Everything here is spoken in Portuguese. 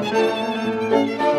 Música